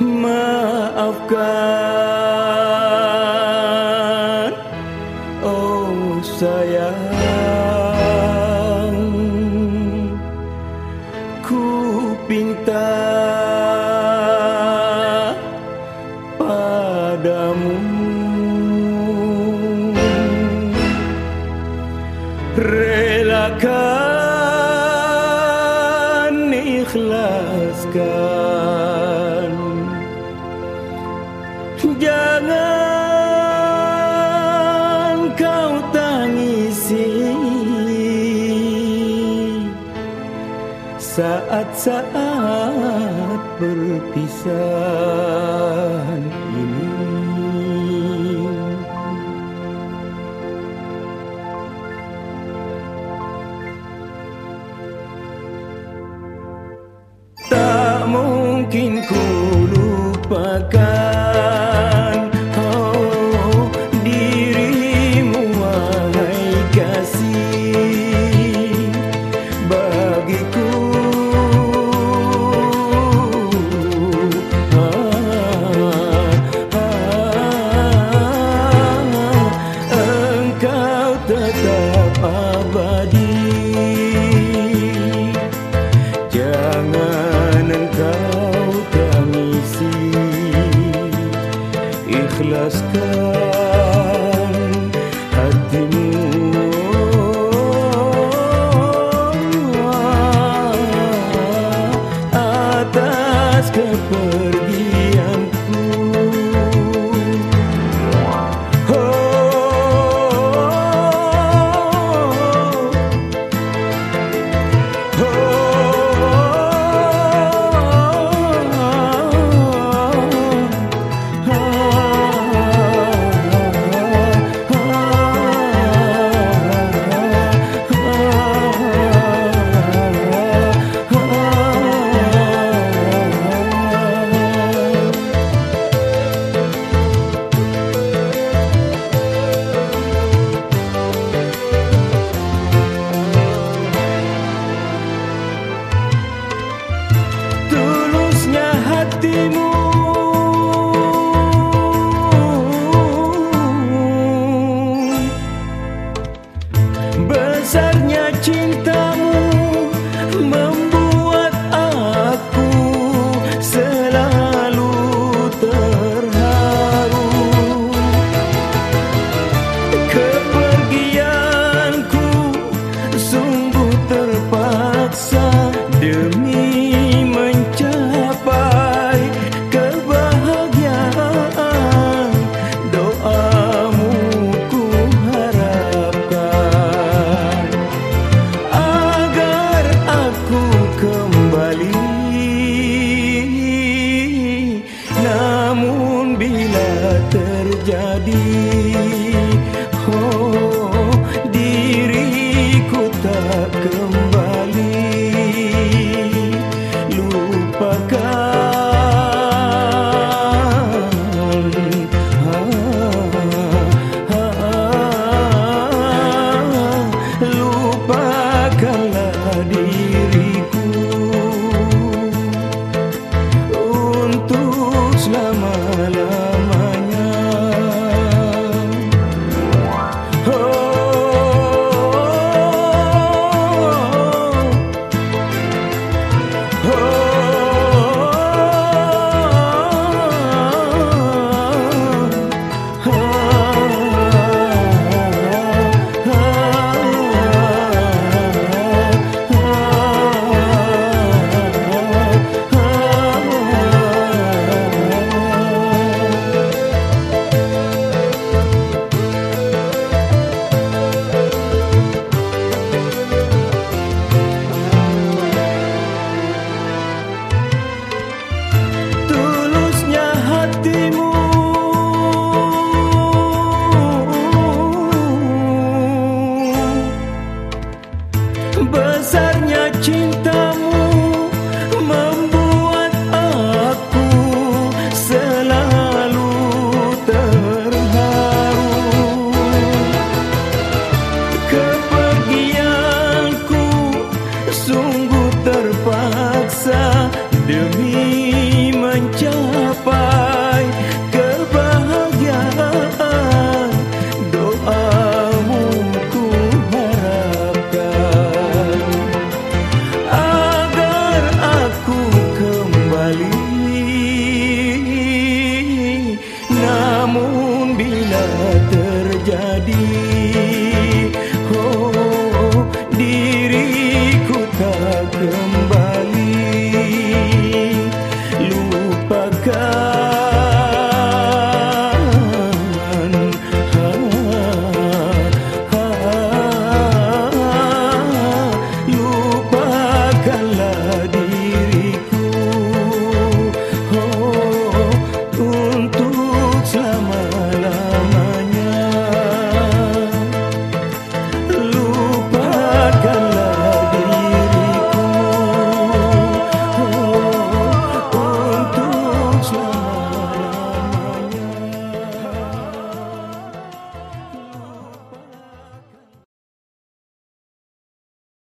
maafkan Oh sayang Ku pinta padamu. Relakan ikhlaskan. Jangan kau tangisi Saat-saat berpisah. jelaskan hatimu atas terjadi.